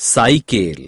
Cycle